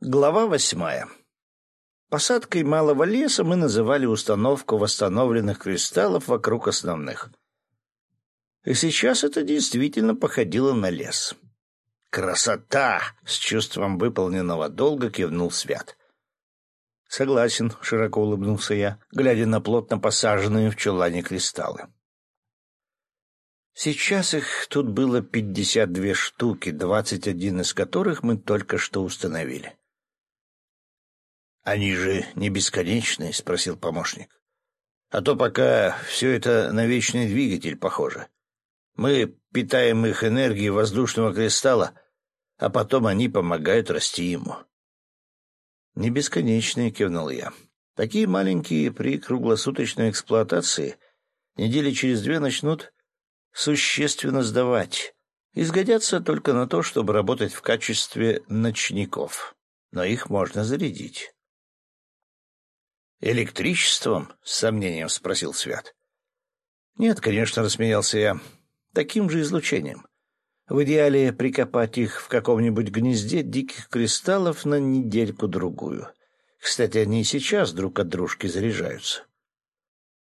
Глава восьмая. Посадкой малого леса мы называли установку восстановленных кристаллов вокруг основных. И сейчас это действительно походило на лес. «Красота!» — с чувством выполненного долга кивнул Свят. «Согласен», — широко улыбнулся я, глядя на плотно посаженные в чулане кристаллы. Сейчас их тут было пятьдесят две штуки, двадцать один из которых мы только что установили. «Они же не бесконечные?» — спросил помощник. «А то пока все это на вечный двигатель похоже. Мы питаем их энергией воздушного кристалла, а потом они помогают расти ему». «Не бесконечные», — кивнул я. «Такие маленькие при круглосуточной эксплуатации недели через две начнут существенно сдавать. Изгодятся только на то, чтобы работать в качестве ночников. Но их можно зарядить. «Электричеством?» — с сомнением спросил Свят. «Нет, конечно», — рассмеялся я. «Таким же излучением. В идеале прикопать их в каком-нибудь гнезде диких кристаллов на недельку-другую. Кстати, они и сейчас друг от дружки заряжаются».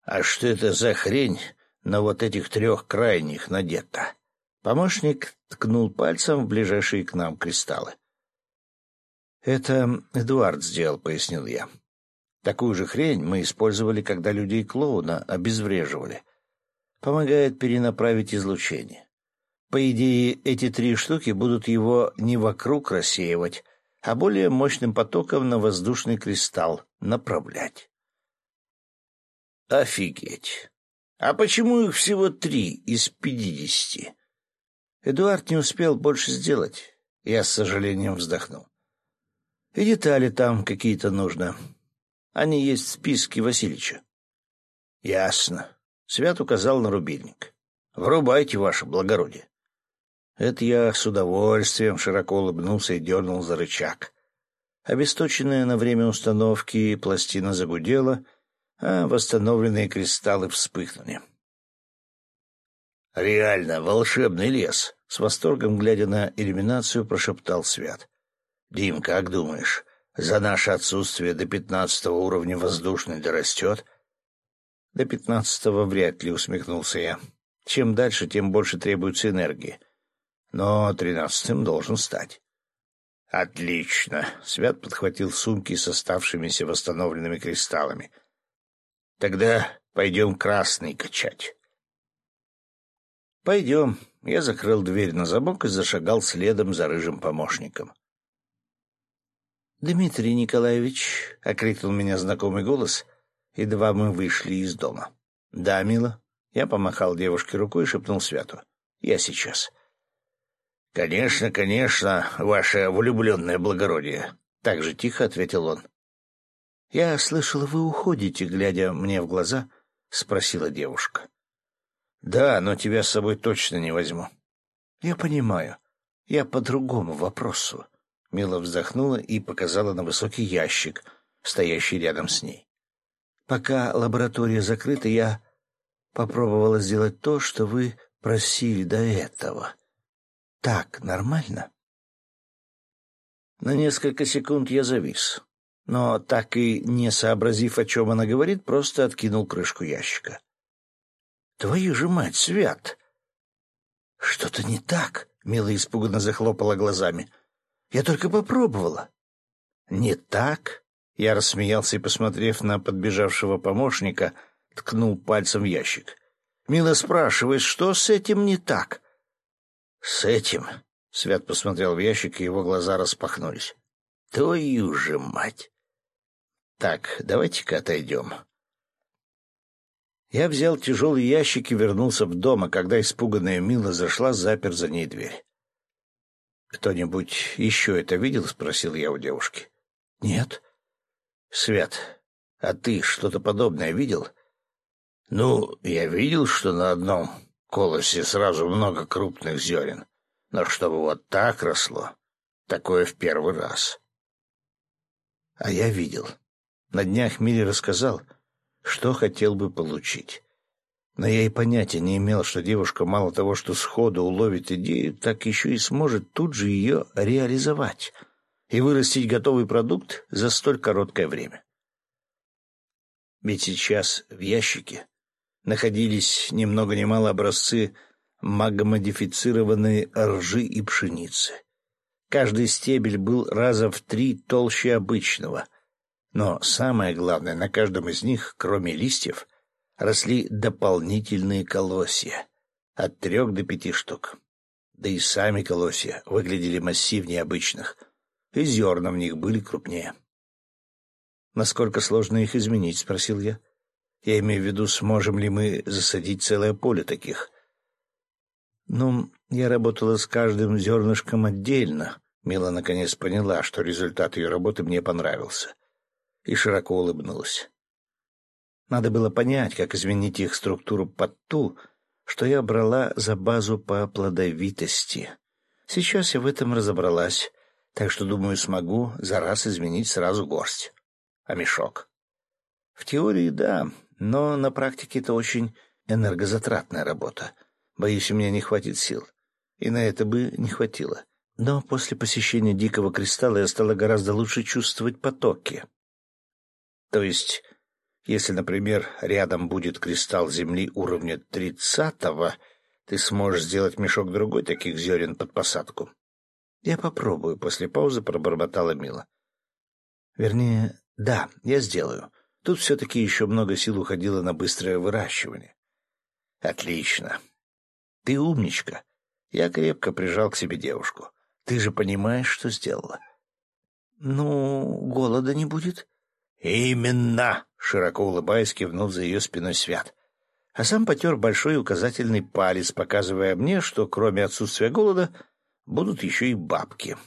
«А что это за хрень на вот этих трех крайних надета?» Помощник ткнул пальцем в ближайшие к нам кристаллы. «Это Эдуард сделал», — пояснил я. Такую же хрень мы использовали, когда людей клоуна обезвреживали. Помогает перенаправить излучение. По идее, эти три штуки будут его не вокруг рассеивать, а более мощным потоком на воздушный кристалл направлять. Офигеть! А почему их всего три из пятидесяти? Эдуард не успел больше сделать. Я с сожалением вздохнул. И детали там какие-то нужно. Они есть в списке Васильича. — Ясно. Свят указал на рубильник. — Врубайте, ваше благородие. Это я с удовольствием широко улыбнулся и дернул за рычаг. Обесточенная на время установки пластина загудела, а восстановленные кристаллы вспыхнули. «Реально волшебный лес!» — с восторгом глядя на иллюминацию, прошептал Свят. «Дим, как думаешь, за наше отсутствие до пятнадцатого уровня воздушный дорастет? До пятнадцатого вряд ли, усмехнулся я. Чем дальше, тем больше требуется энергии. Но тринадцатым должен стать. Отлично. Свят подхватил сумки с оставшимися восстановленными кристаллами. Тогда пойдем красный качать. Пойдем. Я закрыл дверь на замок и зашагал следом за рыжим помощником. «Дмитрий Николаевич!» — окрикнул меня знакомый голос, едва мы вышли из дома. «Да, мила». Я помахал девушке рукой и шепнул Святу. «Я сейчас». «Конечно, конечно, ваше влюбленное благородие», — так же тихо ответил он. «Я слышала, вы уходите, глядя мне в глаза», — спросила девушка. «Да, но тебя с собой точно не возьму». «Я понимаю. Я по другому вопросу. Мила вздохнула и показала на высокий ящик, стоящий рядом с ней. «Пока лаборатория закрыта, я попробовала сделать то, что вы просили до этого. Так нормально?» На несколько секунд я завис, но, так и не сообразив, о чем она говорит, просто откинул крышку ящика. «Твою же мать, Свят!» «Что-то не так?» — Мила испуганно захлопала глазами. Я только попробовала. Не так? Я рассмеялся и, посмотрев на подбежавшего помощника, ткнул пальцем в ящик. Мила спрашивает, что с этим не так? С этим? Свят посмотрел в ящик, и его глаза распахнулись. Твою же мать! Так, давайте-ка отойдем. Я взял тяжелый ящик и вернулся в дом, а когда испуганная Мила зашла, запер за ней дверь. «Кто-нибудь еще это видел?» — спросил я у девушки. «Нет». «Свят, а ты что-то подобное видел?» «Ну, я видел, что на одном колосе сразу много крупных зерен, но чтобы вот так росло, такое в первый раз». «А я видел. На днях Мири рассказал, что хотел бы получить. Но я и понятия не имел, что девушка мало того, что сходу уловит идею, так еще и сможет тут же ее реализовать. и вырастить готовый продукт за столь короткое время. Ведь сейчас в ящике находились ни много ни мало образцы магомодифицированной ржи и пшеницы. Каждый стебель был раза в три толще обычного, но самое главное, на каждом из них, кроме листьев, росли дополнительные колосья, от трех до пяти штук. Да и сами колосья выглядели массивнее обычных, и зерна в них были крупнее. «Насколько сложно их изменить?» — спросил я. «Я имею в виду, сможем ли мы засадить целое поле таких?» «Ну, я работала с каждым зернышком отдельно». Мила наконец поняла, что результат ее работы мне понравился, и широко улыбнулась. Надо было понять, как изменить их структуру под ту, что я брала за базу по плодовитости. Сейчас я в этом разобралась, так что, думаю, смогу за раз изменить сразу горсть. А мешок? В теории — да, но на практике это очень энергозатратная работа. Боюсь, у меня не хватит сил. И на это бы не хватило. Но после посещения Дикого Кристалла я стала гораздо лучше чувствовать потоки. То есть если, например, рядом будет кристалл Земли уровня тридцатого, ты сможешь сделать мешок другой таких зерен под посадку. Я попробую, после паузы пробормотала Мила. Вернее, да, я сделаю. Тут все-таки еще много сил уходило на быстрое выращивание. Отлично. Ты умничка. Я крепко прижал к себе девушку. Ты же понимаешь, что сделала? Ну, голода не будет? «Именно!» — широко улыбаясь, кивнул за ее спиной Свят. А сам потер большой указательный палец, показывая мне, что кроме отсутствия голода будут еще и бабки.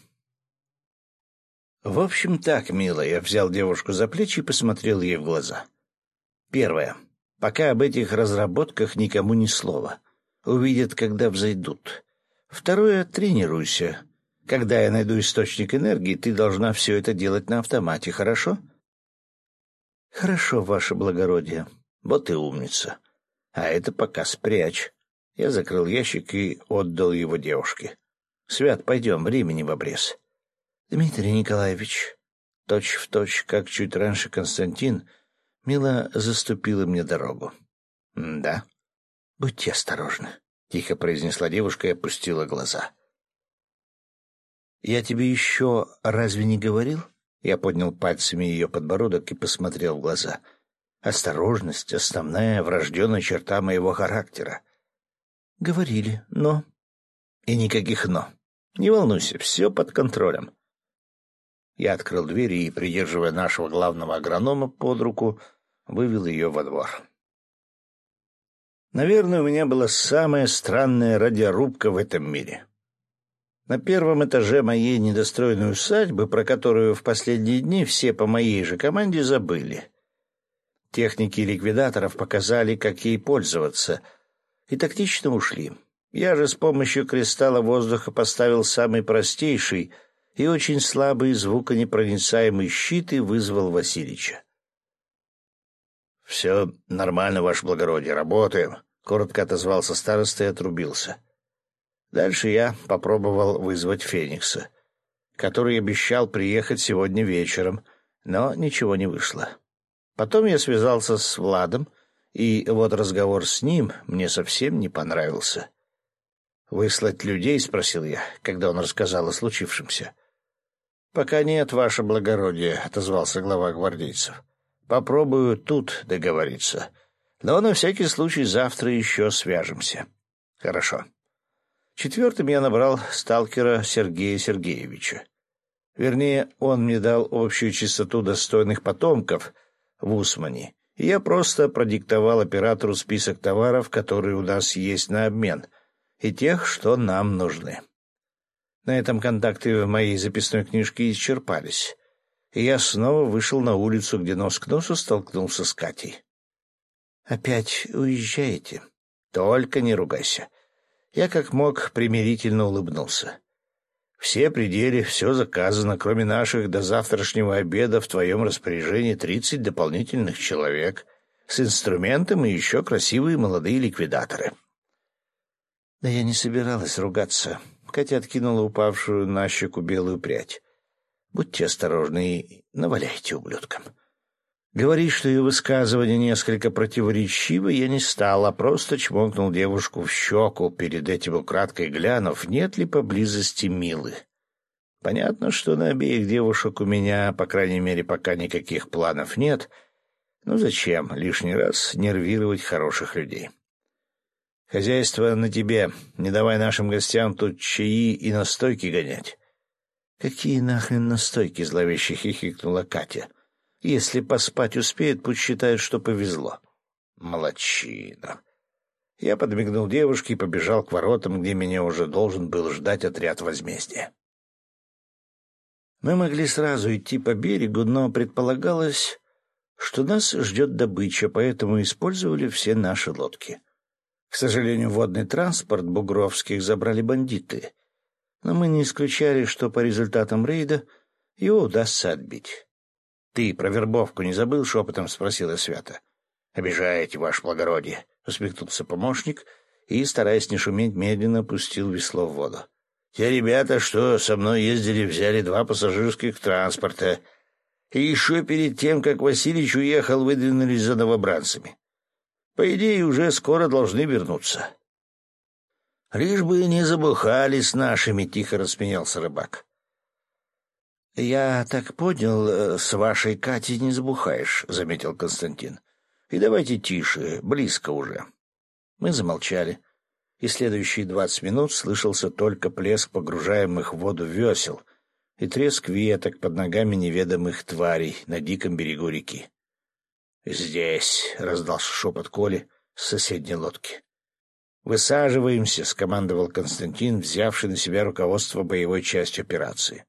В общем, так, милая, я взял девушку за плечи и посмотрел ей в глаза. Первое. Пока об этих разработках никому ни слова. Увидят, когда взойдут. Второе. Тренируйся. Когда я найду источник энергии, ты должна все это делать на автомате, хорошо? — Хорошо, ваше благородие. Вот и умница. А это пока спрячь. Я закрыл ящик и отдал его девушке. Свят, пойдем, времени в обрез. Дмитрий Николаевич, точь в точь, как чуть раньше Константин, мило заступила мне дорогу. — Да. — Будьте осторожны, — тихо произнесла девушка и опустила глаза. — Я тебе еще разве не говорил? Я поднял пальцами ее подбородок и посмотрел в глаза. Осторожность — основная врожденная черта моего характера. Говорили, но... И никаких «но». Не волнуйся, все под контролем. Я открыл дверь и, придерживая нашего главного агронома под руку, вывел ее во двор. Наверное, у меня была самая странная радиорубка в этом мире. На первом этаже моей недостроенной усадьбы, про которую в последние дни все по моей же команде забыли. Техники ликвидаторов показали, как ей пользоваться, и тактично ушли. Я же с помощью кристалла воздуха поставил самый простейший и очень слабый звуконепроницаемый щит и вызвал Васильича. — Все нормально, ваше благородие, работаем, — коротко отозвался староста и отрубился. — Дальше я попробовал вызвать Феникса, который обещал приехать сегодня вечером, но ничего не вышло. Потом я связался с Владом, и вот разговор с ним мне совсем не понравился. «Выслать людей?» — спросил я, когда он рассказал о случившемся. «Пока нет, ваше благородие», — отозвался глава гвардейцев. «Попробую тут договориться. Но на всякий случай завтра еще свяжемся». «Хорошо». Четвертым я набрал сталкера Сергея Сергеевича. Вернее, он мне дал общую чистоту достойных потомков в Усмане, и я просто продиктовал оператору список товаров, которые у нас есть на обмен, и тех, что нам нужны. На этом контакты в моей записной книжке исчерпались, и я снова вышел на улицу, где нос к носу столкнулся с Катей. «Опять уезжаете?» «Только не ругайся. Я как мог примирительно улыбнулся. «Все пределы, все заказано, кроме наших до завтрашнего обеда в твоем распоряжении тридцать дополнительных человек, с инструментом и еще красивые молодые ликвидаторы». «Да я не собиралась ругаться», — Катя откинула упавшую на щеку белую прядь. Будьте осторожны и наваляйте ублюдкам. Говорить, что ее высказывание несколько противоречиво, я не стал, а просто чмокнул девушку в щеку, перед этим украдкой глянув, нет ли поблизости Милы. Понятно, что на обеих девушек у меня, по крайней мере, пока никаких планов нет. Ну зачем лишний раз нервировать хороших людей? Хозяйство на тебе. Не давай нашим гостям тут чаи и настойки гонять. Какие нахрен настойки, зловеще хихикнула Катя. Если поспать успеет, пусть считает, что повезло. Молодчина. Я подмигнул девушке и побежал к воротам, где меня уже должен был ждать отряд возмездия. Мы могли сразу идти по берегу, но предполагалось, что нас ждет добыча, поэтому использовали все наши лодки. К сожалению, водный транспорт бугровских забрали бандиты, но мы не исключали, что по результатам рейда его удастся отбить. — Ты про вербовку не забыл? — шепотом спросила Свята. — Обижаете, ваше благородие, — усмехнулся помощник и, стараясь не шуметь, медленно пустил весло в воду. — Те ребята, что со мной ездили, взяли два пассажирских транспорта, и еще перед тем, как Васильич уехал, выдвинулись за новобранцами. По идее, уже скоро должны вернуться. — Лишь бы не забухали с нашими, — тихо рассмеялся рыбак. — Я так понял, э, с вашей Катей не забухаешь, — заметил Константин. — И давайте тише, близко уже. Мы замолчали, и следующие двадцать минут слышался только плеск погружаемых в воду весел и треск веток под ногами неведомых тварей на диком берегу реки. «Здесь!» — раздался шепот Коли с соседней лодки. «Высаживаемся!» — скомандовал Константин, взявший на себя руководство боевой частью операции.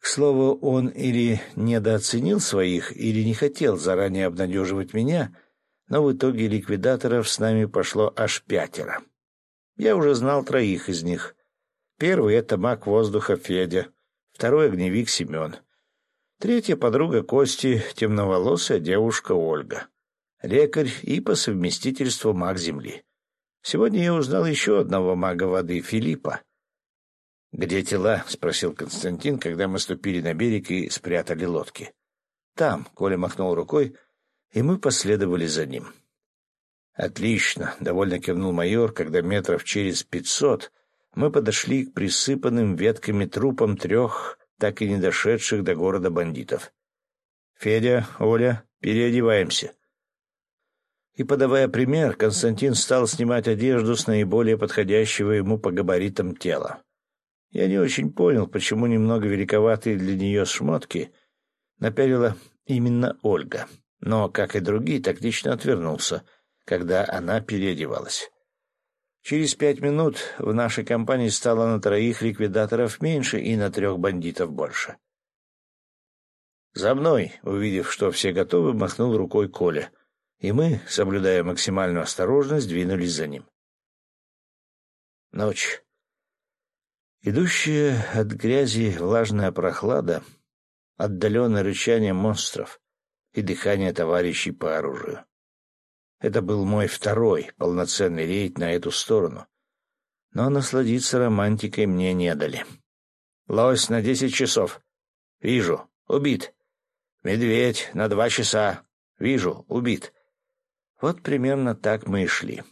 К слову, он или недооценил своих, или не хотел заранее обнадеживать меня, но в итоге ликвидаторов с нами пошло аж пятеро. Я уже знал троих из них. Первый — это маг воздуха Федя, второй — огневик Семен — Третья подруга Кости — темноволосая девушка Ольга. Лекарь и по совместительству маг Земли. Сегодня я узнал еще одного мага воды — Филиппа. «Где тела?» — спросил Константин, когда мы ступили на берег и спрятали лодки. «Там», — Коля махнул рукой, и мы последовали за ним. «Отлично», — довольно кивнул майор, когда метров через пятьсот мы подошли к присыпанным ветками трупам трех так и не дошедших до города бандитов. «Федя, Оля, переодеваемся». И, подавая пример, Константин стал снимать одежду с наиболее подходящего ему по габаритам тела. Я не очень понял, почему немного великоватые для нее шмотки напялила именно Ольга, но, как и другие, тактично отвернулся, когда она переодевалась. Через пять минут в нашей компании стало на троих ликвидаторов меньше и на трех бандитов больше. «За мной!» — увидев, что все готовы, махнул рукой Коля, и мы, соблюдая максимальную осторожность, двинулись за ним. Ночь. Идущая от грязи влажная прохлада, отдаленное рычание монстров и дыхание товарищей по оружию. Это был мой второй полноценный рейд на эту сторону. Но насладиться романтикой мне не дали. Лось на десять часов. Вижу. Убит. Медведь на два часа. Вижу. Убит. Вот примерно так мы и шли.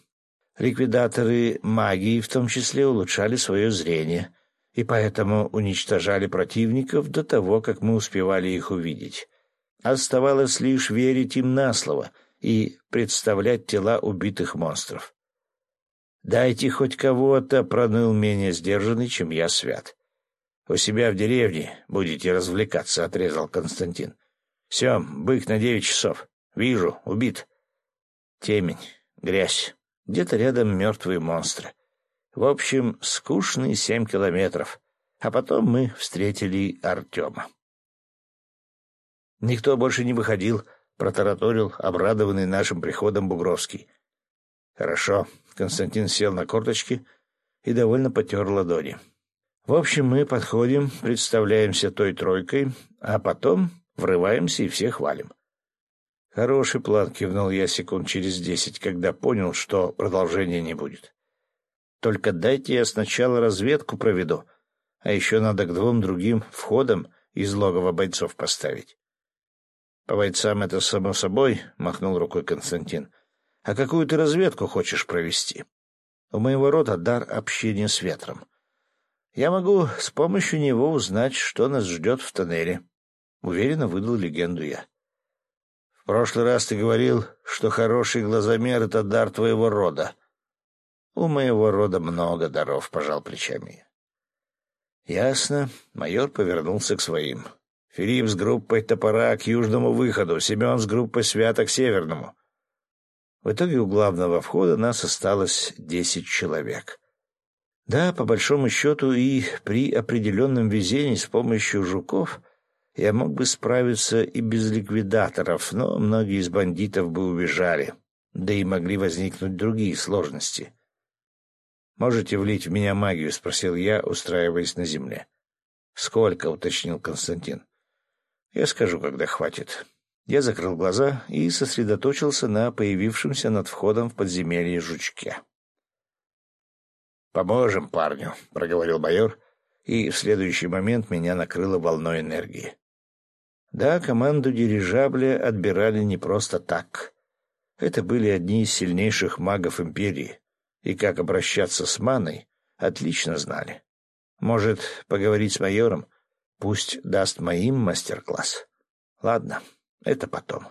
Ликвидаторы магии в том числе улучшали свое зрение, и поэтому уничтожали противников до того, как мы успевали их увидеть. Оставалось лишь верить им на слово — и представлять тела убитых монстров. «Дайте хоть кого-то», — проныл менее сдержанный, чем я свят. «У себя в деревне будете развлекаться», — отрезал Константин. «Сем, бык на девять часов. Вижу, убит». Темень, грязь, где-то рядом мертвые монстры. В общем, скучные семь километров. А потом мы встретили Артема. Никто больше не выходил, — протараторил обрадованный нашим приходом Бугровский. «Хорошо». Константин сел на корточки и довольно потер ладони. «В общем, мы подходим, представляемся той тройкой, а потом врываемся и всех валим». «Хороший план», — кивнул я секунд через десять, когда понял, что продолжения не будет. «Только дайте я сначала разведку проведу, а еще надо к двум другим входам из логова бойцов поставить. По бойцам это само собой, — махнул рукой Константин. А какую ты разведку хочешь провести? У моего рода дар общения с ветром. Я могу с помощью него узнать, что нас ждет в тоннеле. Уверенно выдал легенду я. В прошлый раз ты говорил, что хороший глазомер — это дар твоего рода. У моего рода много даров, — пожал плечами Ясно. Майор повернулся к своим. Филипп с группой топора к южному выходу, Семен с группой свята к северному. В итоге у главного входа нас осталось десять человек. Да, по большому счету и при определенном везении с помощью жуков я мог бы справиться и без ликвидаторов, но многие из бандитов бы убежали, да и могли возникнуть другие сложности. «Можете влить в меня магию?» — спросил я, устраиваясь на земле. «Сколько?» — уточнил Константин. «Я скажу, когда хватит». Я закрыл глаза и сосредоточился на появившемся над входом в подземелье жучке. «Поможем парню», — проговорил майор, и в следующий момент меня накрыло волной энергии. Да, команду дирижабля отбирали не просто так. Это были одни из сильнейших магов Империи, и как обращаться с маной, отлично знали. Может, поговорить с майором? Пусть даст моим мастер-класс. Ладно, это потом.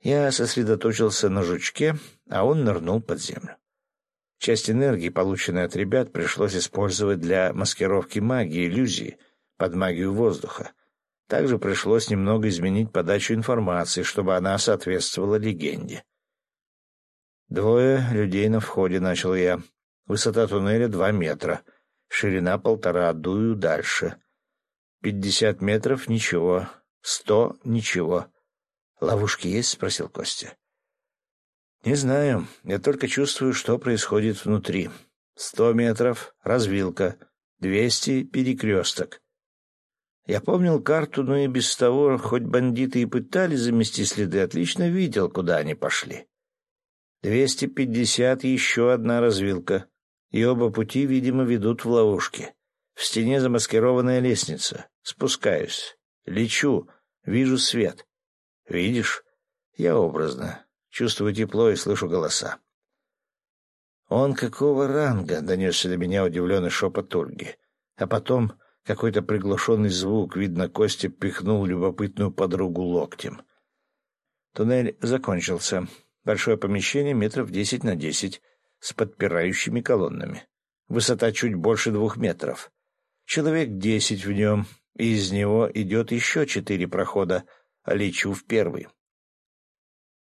Я сосредоточился на жучке, а он нырнул под землю. Часть энергии, полученной от ребят, пришлось использовать для маскировки магии иллюзии под магию воздуха. Также пришлось немного изменить подачу информации, чтобы она соответствовала легенде. Двое людей на входе, начал я. Высота туннеля два метра, ширина полтора, дую дальше. Пятьдесят метров — ничего, сто — ничего. Ловушки есть? — спросил Костя. Не знаю, я только чувствую, что происходит внутри. Сто метров — развилка, двести — перекресток. Я помнил карту, но и без того, хоть бандиты и пытались замести следы, отлично видел, куда они пошли. Двести пятьдесят — еще одна развилка, и оба пути, видимо, ведут в ловушки. В стене замаскированная лестница. Спускаюсь. Лечу. Вижу свет. Видишь? Я образно. Чувствую тепло и слышу голоса. «Он какого ранга?» — донесся до меня удивленный шепот Ольги. А потом какой-то приглушенный звук, видно, Костя пихнул любопытную подругу локтем. Туннель закончился. Большое помещение метров десять на десять с подпирающими колоннами. Высота чуть больше двух метров. Человек десять в нем, и из него идет еще четыре прохода, а лечу в первый.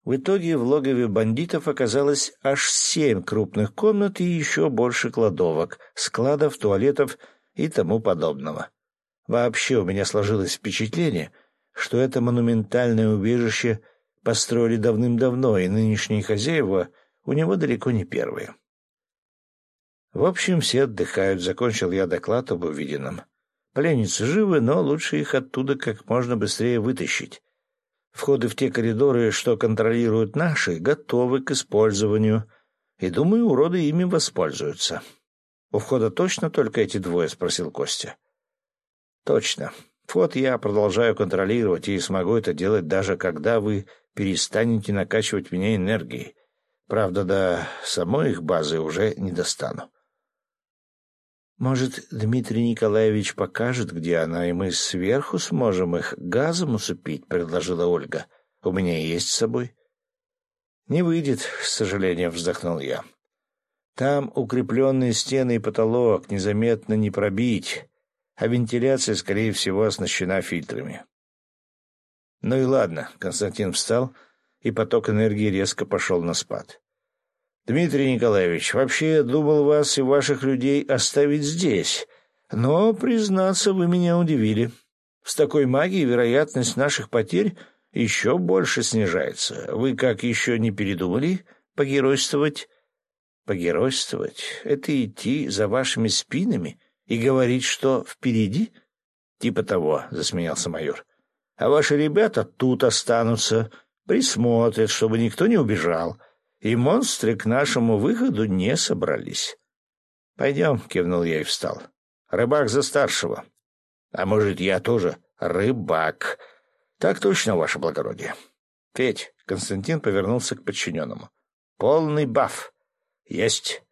В итоге в логове бандитов оказалось аж семь крупных комнат и еще больше кладовок, складов, туалетов и тому подобного. Вообще у меня сложилось впечатление, что это монументальное убежище — построили давным-давно, и нынешние хозяева у него далеко не первые. В общем, все отдыхают, закончил я доклад об увиденном. Пленницы живы, но лучше их оттуда как можно быстрее вытащить. Входы в те коридоры, что контролируют наши, готовы к использованию, и, думаю, уроды ими воспользуются. — У входа точно только эти двое? — спросил Костя. — Точно. Вход я продолжаю контролировать и смогу это делать даже когда вы перестанете накачивать меня энергией. Правда, до самой их базы уже не достану. Может, Дмитрий Николаевич покажет, где она, и мы сверху сможем их газом усыпить, — предложила Ольга. — У меня есть с собой. — Не выйдет, — с сожалением вздохнул я. Там укрепленные стены и потолок незаметно не пробить, а вентиляция, скорее всего, оснащена фильтрами. Ну и ладно, Константин встал, и поток энергии резко пошел на спад. Дмитрий Николаевич, вообще я думал вас и ваших людей оставить здесь, но, признаться, вы меня удивили. С такой магией вероятность наших потерь еще больше снижается. Вы как еще не передумали погеройствовать? Погеройствовать — это идти за вашими спинами и говорить, что впереди? Типа того, — засмеялся майор а ваши ребята тут останутся, присмотрят, чтобы никто не убежал, и монстры к нашему выходу не собрались. — Пойдем, — кивнул я и встал. — Рыбак за старшего. — А может, я тоже Рыбак. Так точно, ваше благородие. Петь, Константин повернулся к подчиненному. Полный баф. Есть.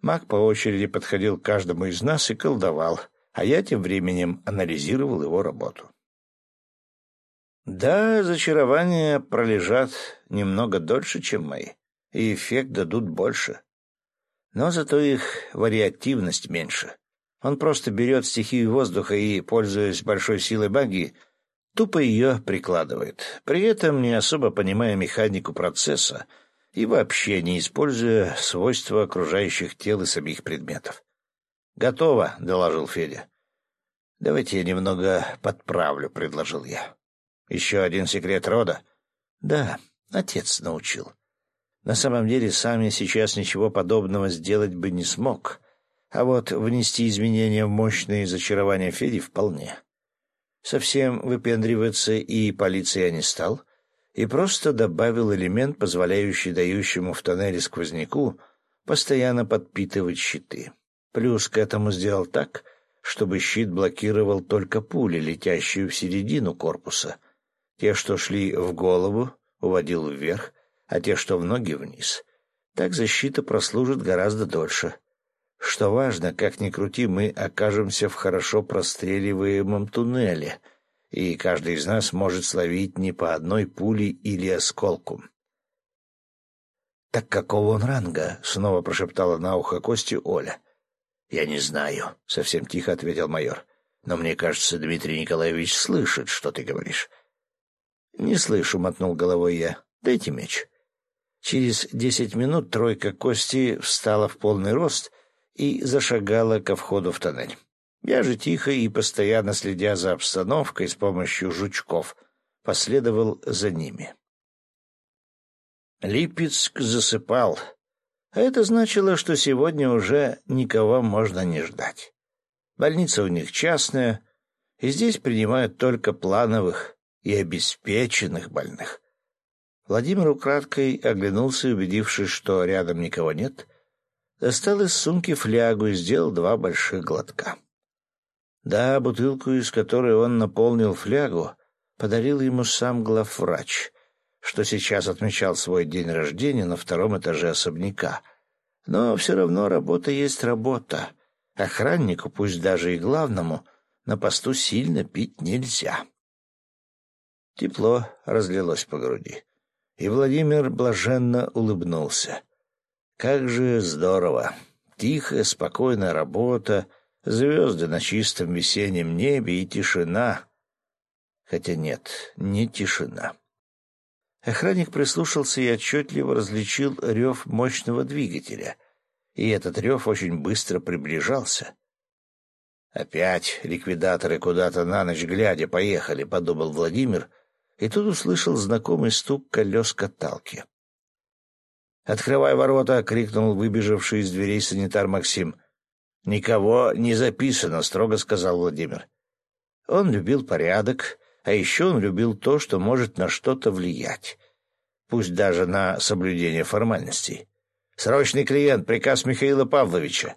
Маг по очереди подходил к каждому из нас и колдовал, а я тем временем анализировал его работу. Да, зачарования пролежат немного дольше, чем мои, и эффект дадут больше. Но зато их вариативность меньше. Он просто берет стихию воздуха и, пользуясь большой силой магии, тупо ее прикладывает, при этом не особо понимая механику процесса и вообще не используя свойства окружающих тел и самих предметов. «Готово», — доложил Федя. «Давайте я немного подправлю», — предложил я. «Еще один секрет рода?» «Да, отец научил. На самом деле, сам я сейчас ничего подобного сделать бы не смог, а вот внести изменения в мощные зачарования Феди вполне. Совсем выпендриваться и полиции я не стал, и просто добавил элемент, позволяющий дающему в тоннеле сквозняку постоянно подпитывать щиты. Плюс к этому сделал так, чтобы щит блокировал только пули, летящие в середину корпуса. Те, что шли в голову, уводил вверх, а те, что в ноги, вниз. Так защита прослужит гораздо дольше. Что важно, как ни крути, мы окажемся в хорошо простреливаемом туннеле, и каждый из нас может словить не по одной пуле или осколку. «Так какого он ранга?» — снова прошептала на ухо Кости Оля. «Я не знаю», — совсем тихо ответил майор. «Но мне кажется, Дмитрий Николаевич слышит, что ты говоришь». «Не слышу», — мотнул головой я. «Дайте меч». Через десять минут тройка Кости встала в полный рост и зашагала ко входу в тоннель. Я же тихо и постоянно следя за обстановкой с помощью жучков, последовал за ними. Липецк засыпал, а это значило, что сегодня уже никого можно не ждать. Больница у них частная, и здесь принимают только плановых и обеспеченных больных. Владимир украдкой оглянулся, убедившись, что рядом никого нет — достал из сумки флягу и сделал два больших глотка. Да, бутылку, из которой он наполнил флягу, подарил ему сам главврач, что сейчас отмечал свой день рождения на втором этаже особняка. Но все равно работа есть работа. Охраннику, пусть даже и главному, на посту сильно пить нельзя. Тепло разлилось по груди, и Владимир блаженно улыбнулся. Как же здорово! Тихая, спокойная работа, звезды на чистом весеннем небе и тишина. Хотя нет, не тишина. Охранник прислушался и отчетливо различил рев мощного двигателя, и этот рев очень быстро приближался. «Опять ликвидаторы куда-то на ночь глядя поехали», — подумал Владимир, и тут услышал знакомый стук колес каталки. «Открывай ворота!» — крикнул выбежавший из дверей санитар Максим. «Никого не записано», — строго сказал Владимир. Он любил порядок, а еще он любил то, что может на что-то влиять, пусть даже на соблюдение формальностей. «Срочный клиент, приказ Михаила Павловича».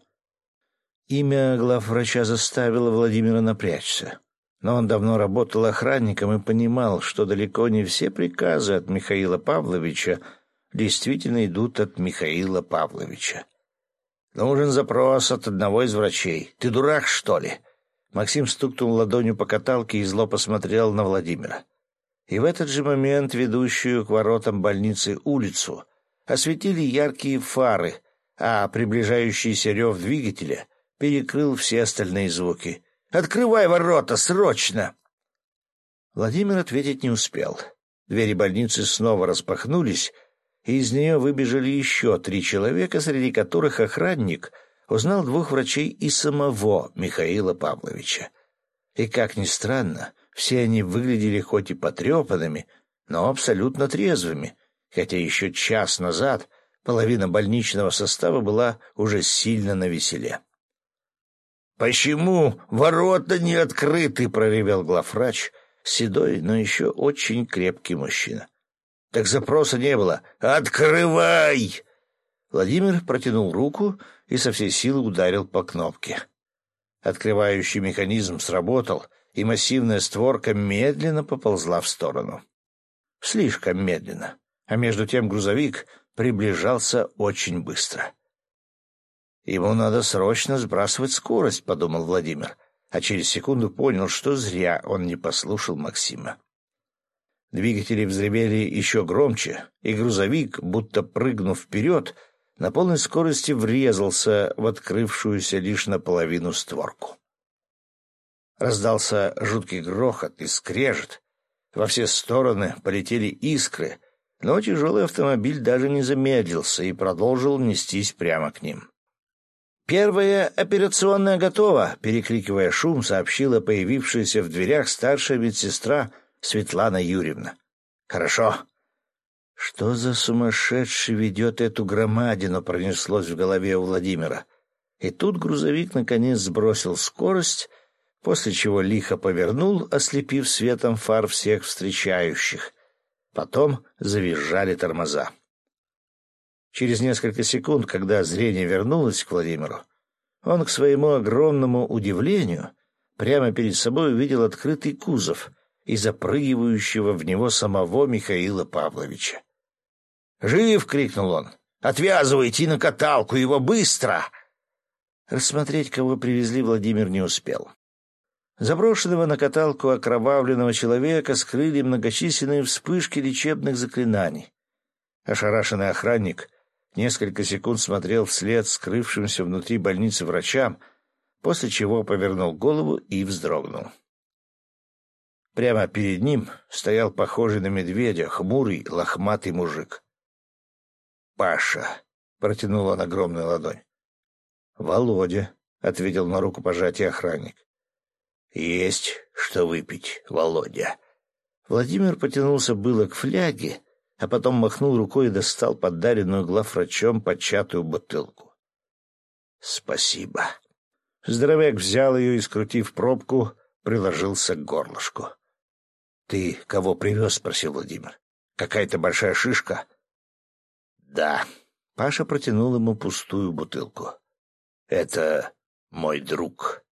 Имя главврача заставило Владимира напрячься. Но он давно работал охранником и понимал, что далеко не все приказы от Михаила Павловича действительно идут от Михаила Павловича. «Нужен запрос от одного из врачей. Ты дурак, что ли?» Максим стукнул ладонью по каталке и зло посмотрел на Владимира. И в этот же момент ведущую к воротам больницы улицу осветили яркие фары, а приближающийся рев двигателя перекрыл все остальные звуки. «Открывай ворота, срочно!» Владимир ответить не успел. Двери больницы снова распахнулись, из нее выбежали еще три человека, среди которых охранник узнал двух врачей и самого Михаила Павловича. И, как ни странно, все они выглядели хоть и потрепанными, но абсолютно трезвыми, хотя еще час назад половина больничного состава была уже сильно навеселе. «Почему ворота не открыты?» — проревел главврач, седой, но еще очень крепкий мужчина. Так запроса не было. «Открывай!» Владимир протянул руку и со всей силы ударил по кнопке. Открывающий механизм сработал, и массивная створка медленно поползла в сторону. Слишком медленно, а между тем грузовик приближался очень быстро. «Ему надо срочно сбрасывать скорость», — подумал Владимир, а через секунду понял, что зря он не послушал Максима. Двигатели взревели еще громче, и грузовик, будто прыгнув вперед, на полной скорости врезался в открывшуюся лишь наполовину створку. Раздался жуткий грохот и скрежет. Во все стороны полетели искры, но тяжелый автомобиль даже не замедлился и продолжил нестись прямо к ним. «Первая операционная готова!» — перекрикивая шум, сообщила появившаяся в дверях старшая медсестра Светлана Юрьевна. «Хорошо». «Что за сумасшедший ведет эту громадину?» — пронеслось в голове у Владимира. И тут грузовик наконец сбросил скорость после чего лихо повернул, ослепив светом фар всех встречающих. Потом завизжали тормоза. Через несколько секунд, когда зрение вернулось к Владимиру, он, к своему огромному удивлению, прямо перед собой увидел открытый кузов и запрыгивающего в него самого Михаила Павловича. «Жив!» — крикнул он. «Отвязывайте на каталку его быстро!» Рассмотреть, кого привезли, Владимир не успел. Заброшенного на каталку окровавленного человека скрыли многочисленные вспышки лечебных заклинаний. Ошарашенный охранник несколько секунд смотрел вслед скрывшимся внутри больницы врачам, после чего повернул голову и вздрогнул. Прямо перед ним стоял похожий на медведя хмурый лохматый мужик. «Паша!» — протянул он огромную ладонь. «Володя!» — ответил на руку пожатие охранник. «Есть что выпить, Володя». Владимир потянулся было к фляге, а потом махнул рукой и достал подаренную главврачом початую бутылку. «Спасибо». Здоровяк взял ее и, скрутив пробку, приложился к горлышку. «Ты кого привез?» — спросил Владимир. «Какая-то большая шишка?» «Да». Паша протянул ему пустую бутылку. «Это мой друг».